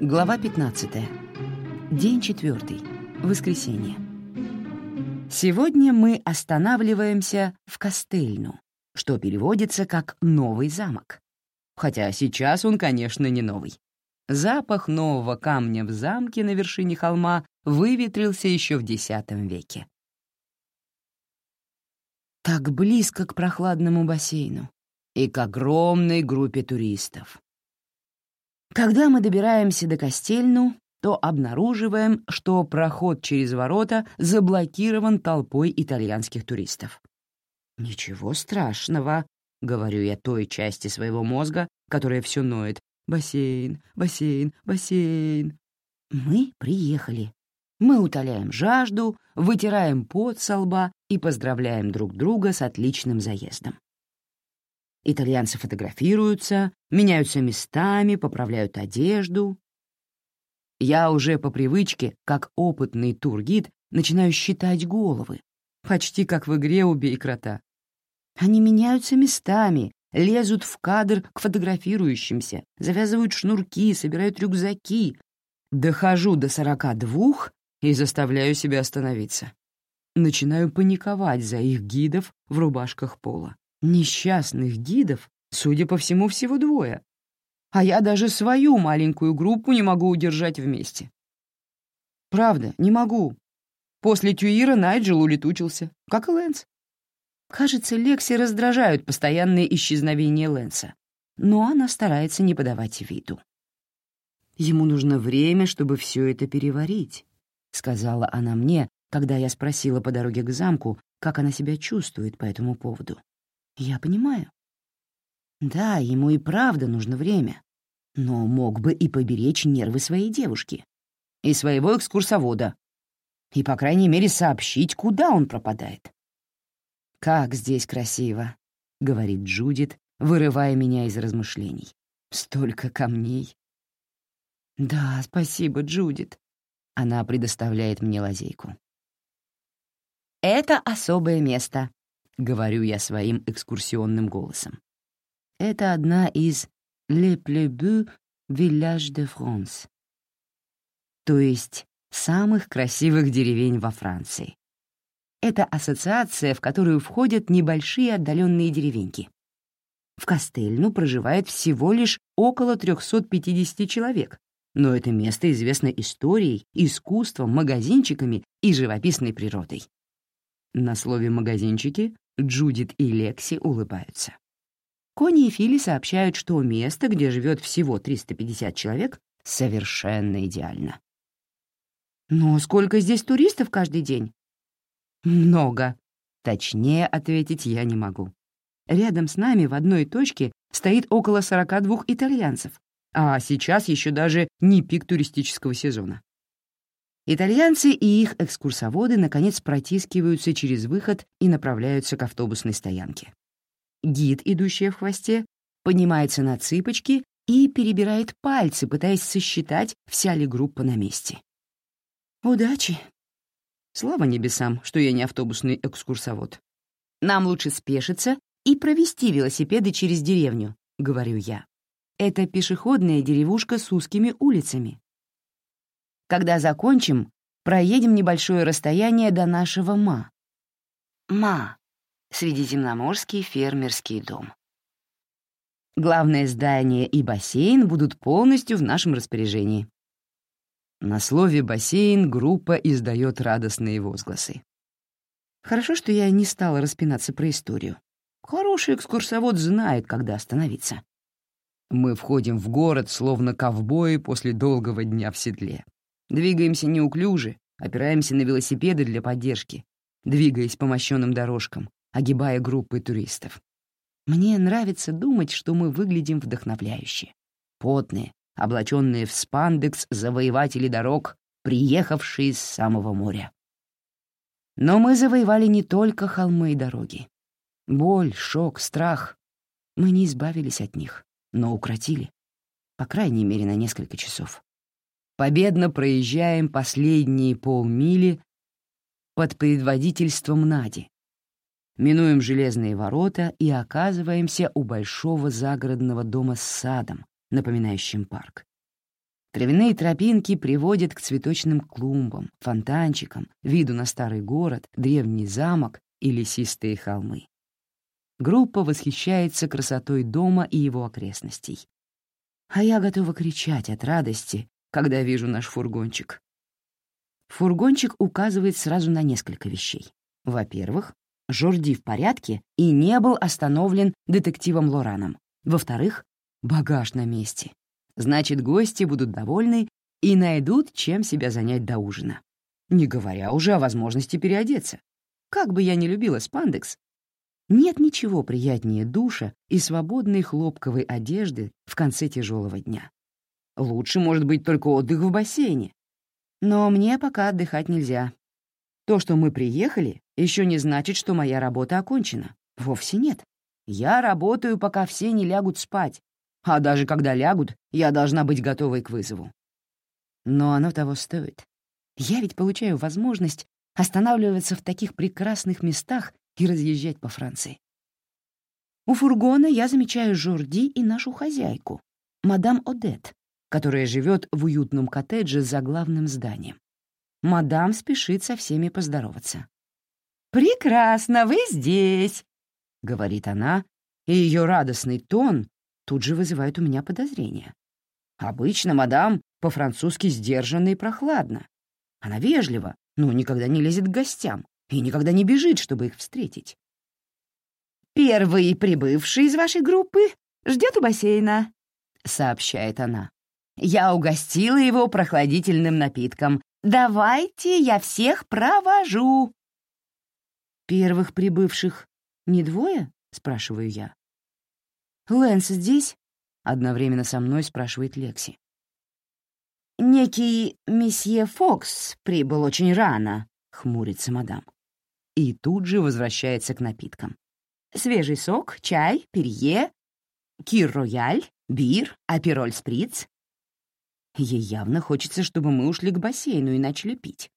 Глава 15. День четвертый. Воскресенье. Сегодня мы останавливаемся в Кастельну, что переводится как «новый замок». Хотя сейчас он, конечно, не новый. Запах нового камня в замке на вершине холма выветрился еще в X веке. Так близко к прохладному бассейну и к огромной группе туристов. Когда мы добираемся до Костельну, то обнаруживаем, что проход через ворота заблокирован толпой итальянских туристов. «Ничего страшного», — говорю я той части своего мозга, которая все ноет. «Бассейн, бассейн, бассейн». Мы приехали. Мы утоляем жажду, вытираем пот со лба и поздравляем друг друга с отличным заездом. Итальянцы фотографируются, меняются местами, поправляют одежду. Я уже по привычке, как опытный тургид, начинаю считать головы, почти как в игре «Убей крота». Они меняются местами, лезут в кадр к фотографирующимся, завязывают шнурки, собирают рюкзаки. Дохожу до сорока двух и заставляю себя остановиться. Начинаю паниковать за их гидов в рубашках пола. Несчастных гидов, судя по всему, всего двое. А я даже свою маленькую группу не могу удержать вместе. Правда, не могу. После Тюира Найджел улетучился, как и Лэнс. Кажется, Лекси раздражают постоянные исчезновения Лэнса, но она старается не подавать виду. «Ему нужно время, чтобы все это переварить», — сказала она мне, когда я спросила по дороге к замку, как она себя чувствует по этому поводу. Я понимаю. Да, ему и правда нужно время, но мог бы и поберечь нервы своей девушки и своего экскурсовода, и, по крайней мере, сообщить, куда он пропадает. «Как здесь красиво», — говорит Джудит, вырывая меня из размышлений. «Столько камней». «Да, спасибо, Джудит». Она предоставляет мне лазейку. «Это особое место», — говорю я своим экскурсионным голосом. Это одна из «Les plus beaux villages de France», то есть самых красивых деревень во Франции. Это ассоциация, в которую входят небольшие отдаленные деревеньки. В Кастельну проживает всего лишь около 350 человек, но это место известно историей, искусством, магазинчиками и живописной природой. На слове «магазинчики» Джудит и Лекси улыбаются. Кони и Фили сообщают, что место, где живет всего 350 человек, совершенно идеально. «Но сколько здесь туристов каждый день?» «Много». Точнее ответить я не могу. Рядом с нами в одной точке стоит около 42 итальянцев, а сейчас еще даже не пик туристического сезона. Итальянцы и их экскурсоводы наконец протискиваются через выход и направляются к автобусной стоянке. Гид, идущий в хвосте, поднимается на цыпочки и перебирает пальцы, пытаясь сосчитать, вся ли группа на месте. Удачи. Слава небесам, что я не автобусный экскурсовод. Нам лучше спешиться и провести велосипеды через деревню, говорю я. Это пешеходная деревушка с узкими улицами, когда закончим, проедем небольшое расстояние до нашего МА. МА — Средиземноморский фермерский дом. Главное здание и бассейн будут полностью в нашем распоряжении. На слове «бассейн» группа издает радостные возгласы. Хорошо, что я не стала распинаться про историю. Хороший экскурсовод знает, когда остановиться. Мы входим в город, словно ковбои после долгого дня в седле. Двигаемся неуклюже, опираемся на велосипеды для поддержки, двигаясь по мощенным дорожкам, огибая группы туристов. Мне нравится думать, что мы выглядим вдохновляюще. Потные, облаченные в спандекс завоеватели дорог, приехавшие с самого моря. Но мы завоевали не только холмы и дороги. Боль, шок, страх. Мы не избавились от них, но укротили. По крайней мере, на несколько часов победно проезжаем последние полмили под предводительством Нади. Минуем железные ворота и оказываемся у большого загородного дома с садом, напоминающим парк. Травяные тропинки приводят к цветочным клумбам, фонтанчикам, виду на старый город, древний замок и лесистые холмы. Группа восхищается красотой дома и его окрестностей. А я готова кричать от радости, когда вижу наш фургончик. Фургончик указывает сразу на несколько вещей. Во-первых, Жорди в порядке и не был остановлен детективом Лораном. Во-вторых, багаж на месте. Значит, гости будут довольны и найдут, чем себя занять до ужина. Не говоря уже о возможности переодеться. Как бы я ни любила спандекс, нет ничего приятнее душа и свободной хлопковой одежды в конце тяжелого дня. Лучше может быть только отдых в бассейне. Но мне пока отдыхать нельзя. То, что мы приехали, еще не значит, что моя работа окончена. Вовсе нет. Я работаю, пока все не лягут спать. А даже когда лягут, я должна быть готовой к вызову. Но оно того стоит. Я ведь получаю возможность останавливаться в таких прекрасных местах и разъезжать по Франции. У фургона я замечаю Жорди и нашу хозяйку, мадам Одет, которая живет в уютном коттедже за главным зданием. Мадам спешит со всеми поздороваться. «Прекрасно, вы здесь!» — говорит она, и ее радостный тон тут же вызывает у меня подозрения. Обычно мадам по-французски сдержанно и прохладно. Она вежлива, но никогда не лезет к гостям и никогда не бежит, чтобы их встретить. «Первый прибывший из вашей группы ждет у бассейна», — сообщает она. «Я угостила его прохладительным напитком. Давайте я всех провожу». «Первых прибывших не двое?» — спрашиваю я. «Лэнс здесь?» — одновременно со мной спрашивает Лекси. «Некий месье Фокс прибыл очень рано», — хмурится мадам. И тут же возвращается к напиткам. «Свежий сок, чай, перье, кир-рояль, бир, апероль сприц». Ей явно хочется, чтобы мы ушли к бассейну и начали пить.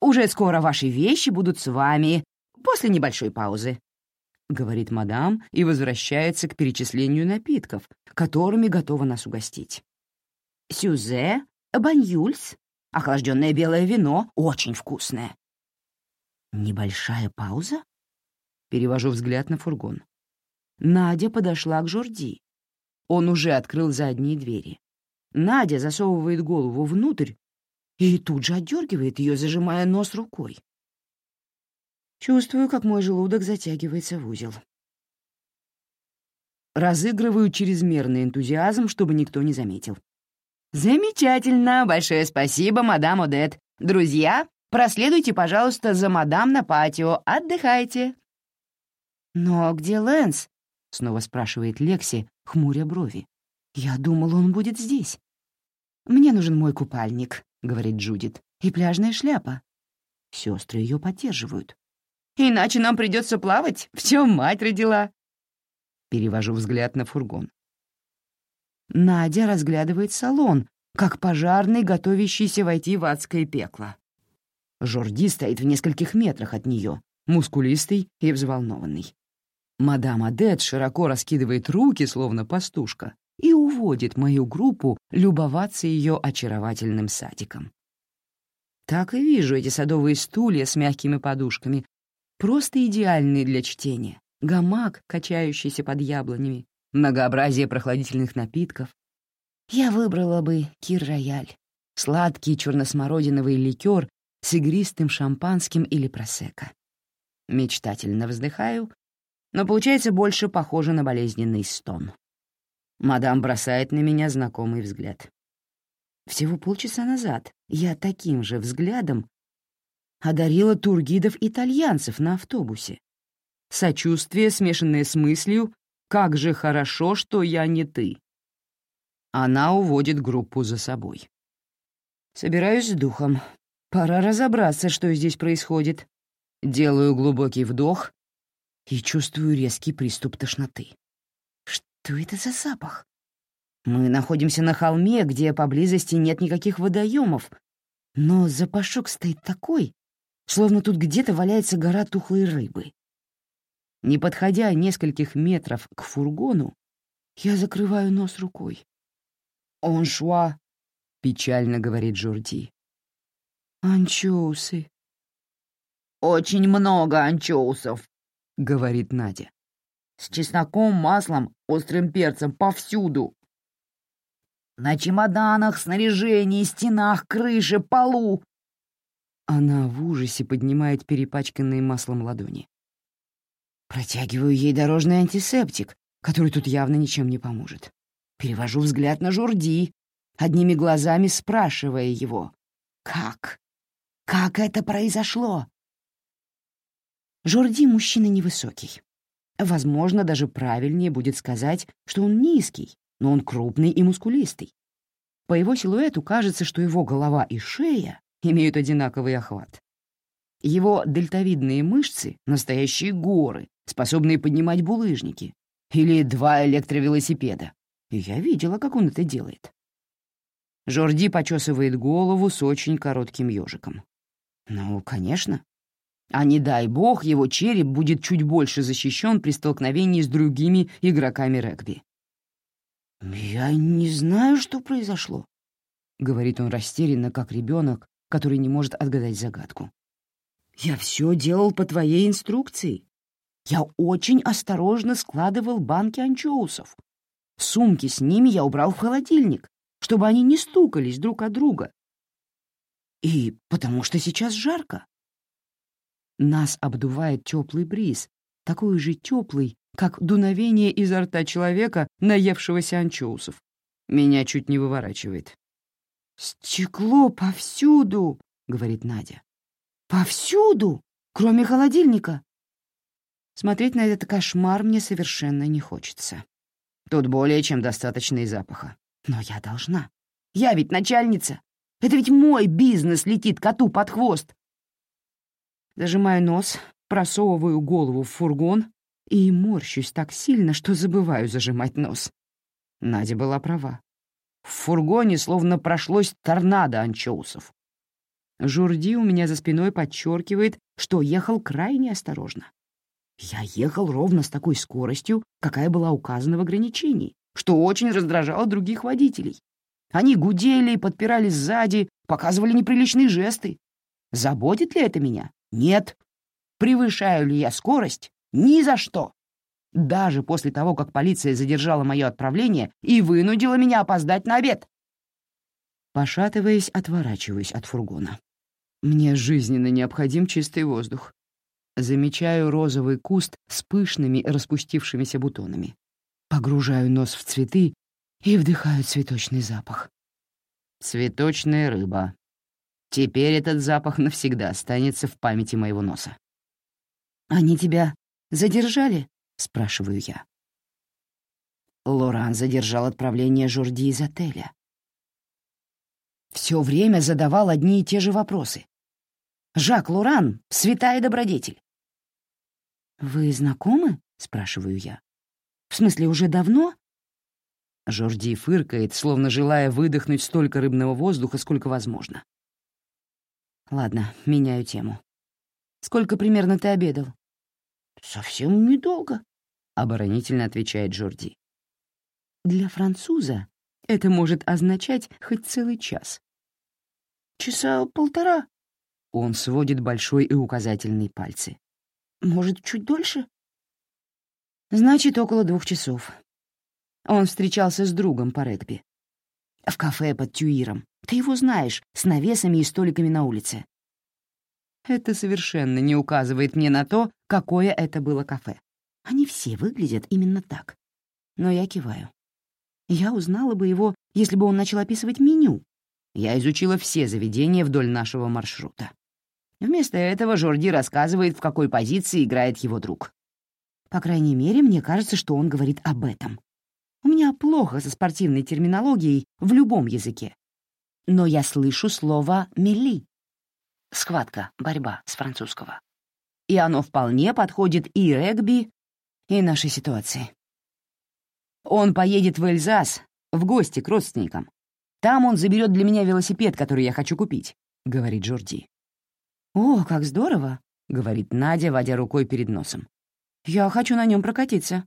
Уже скоро ваши вещи будут с вами, после небольшой паузы», — говорит мадам и возвращается к перечислению напитков, которыми готова нас угостить. «Сюзе, баньюльс, охлажденное белое вино, очень вкусное». «Небольшая пауза?» Перевожу взгляд на фургон. Надя подошла к Жорди. Он уже открыл задние двери. Надя засовывает голову внутрь и тут же отдергивает ее, зажимая нос рукой. Чувствую, как мой желудок затягивается в узел. Разыгрываю чрезмерный энтузиазм, чтобы никто не заметил. «Замечательно! Большое спасибо, мадам Одет. Друзья, проследуйте, пожалуйста, за мадам на патио. Отдыхайте». «Но где Лэнс?» — снова спрашивает Лекси, хмуря брови. «Я думал, он будет здесь». «Мне нужен мой купальник», — говорит Джудит, — «и пляжная шляпа». Сестры ее поддерживают. «Иначе нам придется плавать, в чем мать родила». Перевожу взгляд на фургон. Надя разглядывает салон, как пожарный, готовящийся войти в адское пекло. Жорди стоит в нескольких метрах от нее, мускулистый и взволнованный. Мадам Адет широко раскидывает руки, словно пастушка, и уводит мою группу любоваться ее очаровательным садиком. Так и вижу эти садовые стулья с мягкими подушками, просто идеальные для чтения, гамак, качающийся под яблонями, многообразие прохладительных напитков. Я выбрала бы кир-рояль, сладкий черносмородиновый ликер с игристым шампанским или просека. Мечтательно вздыхаю, но получается больше похоже на болезненный стон. Мадам бросает на меня знакомый взгляд. Всего полчаса назад я таким же взглядом одарила тургидов-итальянцев на автобусе. Сочувствие, смешанное с мыслью «Как же хорошо, что я не ты». Она уводит группу за собой. Собираюсь с духом. Пора разобраться, что здесь происходит. Делаю глубокий вдох и чувствую резкий приступ тошноты. Что это за запах? Мы находимся на холме, где поблизости нет никаких водоемов, но запашок стоит такой, словно тут где-то валяется гора тухлой рыбы. Не подходя нескольких метров к фургону, я закрываю нос рукой. «Он шуа — печально говорит Жорди. «Анчоусы». «Очень много анчоусов», — говорит Надя. «С чесноком, маслом, острым перцем повсюду. На чемоданах, снаряжении, стенах, крыше, полу». Она в ужасе поднимает перепачканные маслом ладони. Протягиваю ей дорожный антисептик, который тут явно ничем не поможет. Перевожу взгляд на Журди, одними глазами спрашивая его. «Как? Как это произошло?» Жорди мужчина невысокий. Возможно, даже правильнее будет сказать, что он низкий, но он крупный и мускулистый. По его силуэту кажется, что его голова и шея имеют одинаковый охват. Его дельтовидные мышцы — настоящие горы, способные поднимать булыжники, или два электровелосипеда. И я видела, как он это делает. Жорди почесывает голову с очень коротким ежиком. Ну, конечно. А не дай бог, его череп будет чуть больше защищен при столкновении с другими игроками регби. «Я не знаю, что произошло», — говорит он растерянно, как ребенок, который не может отгадать загадку. «Я все делал по твоей инструкции. Я очень осторожно складывал банки анчоусов. Сумки с ними я убрал в холодильник, чтобы они не стукались друг от друга. И потому что сейчас жарко. Нас обдувает теплый бриз, такой же теплый, как дуновение изо рта человека, наевшегося анчоусов. Меня чуть не выворачивает. «Стекло повсюду!» — говорит Надя. «Повсюду! Кроме холодильника!» Смотреть на этот кошмар мне совершенно не хочется. Тут более чем достаточно и запаха. Но я должна. Я ведь начальница. Это ведь мой бизнес летит коту под хвост. Зажимаю нос, просовываю голову в фургон и морщусь так сильно, что забываю зажимать нос. Надя была права. В фургоне словно прошлось торнадо анчоусов. Журди у меня за спиной подчеркивает, что ехал крайне осторожно. Я ехал ровно с такой скоростью, какая была указана в ограничении, что очень раздражало других водителей. Они гудели и подпирали сзади, показывали неприличные жесты. Заботит ли это меня? Нет. Превышаю ли я скорость? Ни за что. Даже после того, как полиция задержала мое отправление и вынудила меня опоздать на обед. Пошатываясь, отворачиваюсь от фургона. Мне жизненно необходим чистый воздух. Замечаю розовый куст с пышными распустившимися бутонами. Погружаю нос в цветы и вдыхаю цветочный запах. Цветочная рыба. Теперь этот запах навсегда останется в памяти моего носа. «Они тебя задержали?» — спрашиваю я. Лоран задержал отправление Жорди из отеля. Все время задавал одни и те же вопросы. «Жак Лоран — святая добродетель». «Вы знакомы?» — спрашиваю я. «В смысле, уже давно?» Жорди фыркает, словно желая выдохнуть столько рыбного воздуха, сколько возможно. Ладно, меняю тему. Сколько примерно ты обедал? Совсем недолго, оборонительно отвечает Жорди. Для француза это может означать хоть целый час. Часа полтора. Он сводит большой и указательный пальцы. Может, чуть дольше? Значит, около двух часов. Он встречался с другом по регби. В кафе под Тюиром. Ты его знаешь, с навесами и столиками на улице. Это совершенно не указывает мне на то, какое это было кафе. Они все выглядят именно так. Но я киваю. Я узнала бы его, если бы он начал описывать меню. Я изучила все заведения вдоль нашего маршрута. Вместо этого Жорди рассказывает, в какой позиции играет его друг. По крайней мере, мне кажется, что он говорит об этом. У меня плохо со спортивной терминологией в любом языке. Но я слышу слово «мели». Схватка, борьба с французского. И оно вполне подходит и регби, и нашей ситуации. Он поедет в Эльзас, в гости к родственникам. Там он заберет для меня велосипед, который я хочу купить, — говорит Джорди. «О, как здорово!» — говорит Надя, водя рукой перед носом. «Я хочу на нем прокатиться».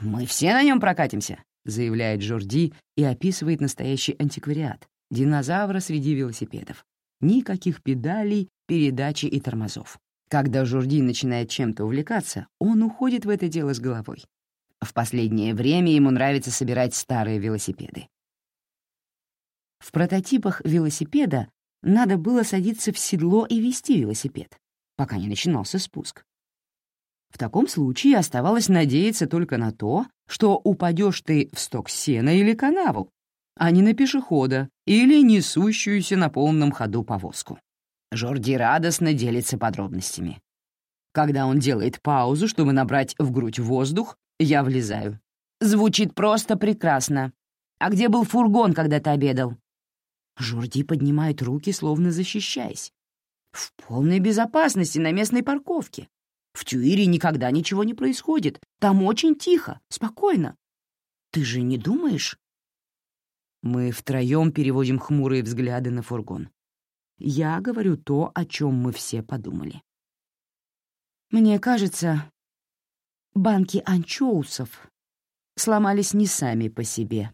«Мы все на нем прокатимся», — заявляет Жорди и описывает настоящий антиквариат, Динозавра среди велосипедов. Никаких педалей, передачи и тормозов. Когда Журди начинает чем-то увлекаться, он уходит в это дело с головой. В последнее время ему нравится собирать старые велосипеды. В прототипах велосипеда надо было садиться в седло и вести велосипед, пока не начинался спуск. В таком случае оставалось надеяться только на то, что упадешь ты в сток сена или канаву, а не на пешехода или несущуюся на полном ходу повозку. Жорди радостно делится подробностями. Когда он делает паузу, чтобы набрать в грудь воздух, я влезаю. Звучит просто прекрасно. А где был фургон, когда ты обедал? Жорди поднимает руки, словно защищаясь. В полной безопасности на местной парковке. В Тюире никогда ничего не происходит. Там очень тихо, спокойно. Ты же не думаешь? Мы втроем переводим хмурые взгляды на фургон. Я говорю то, о чем мы все подумали. Мне кажется, банки анчоусов сломались не сами по себе.